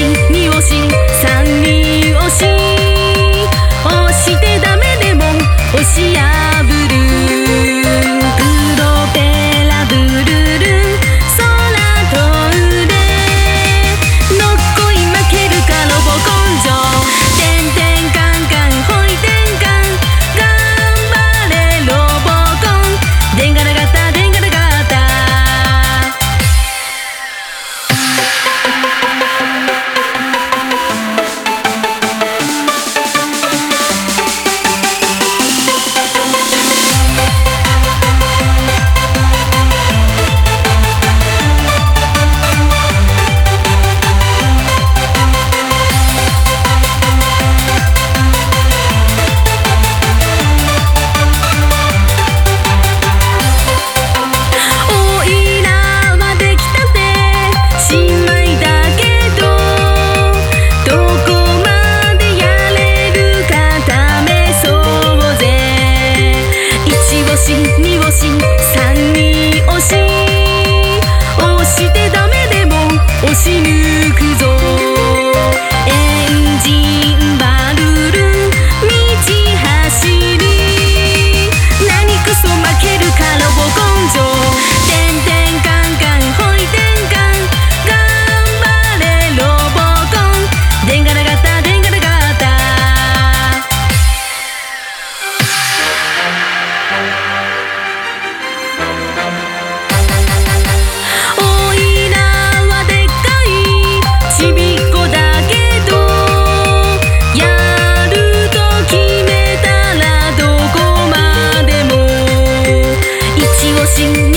し二押し三人押し。し二押し三に押し押してダメでも押しぬ sing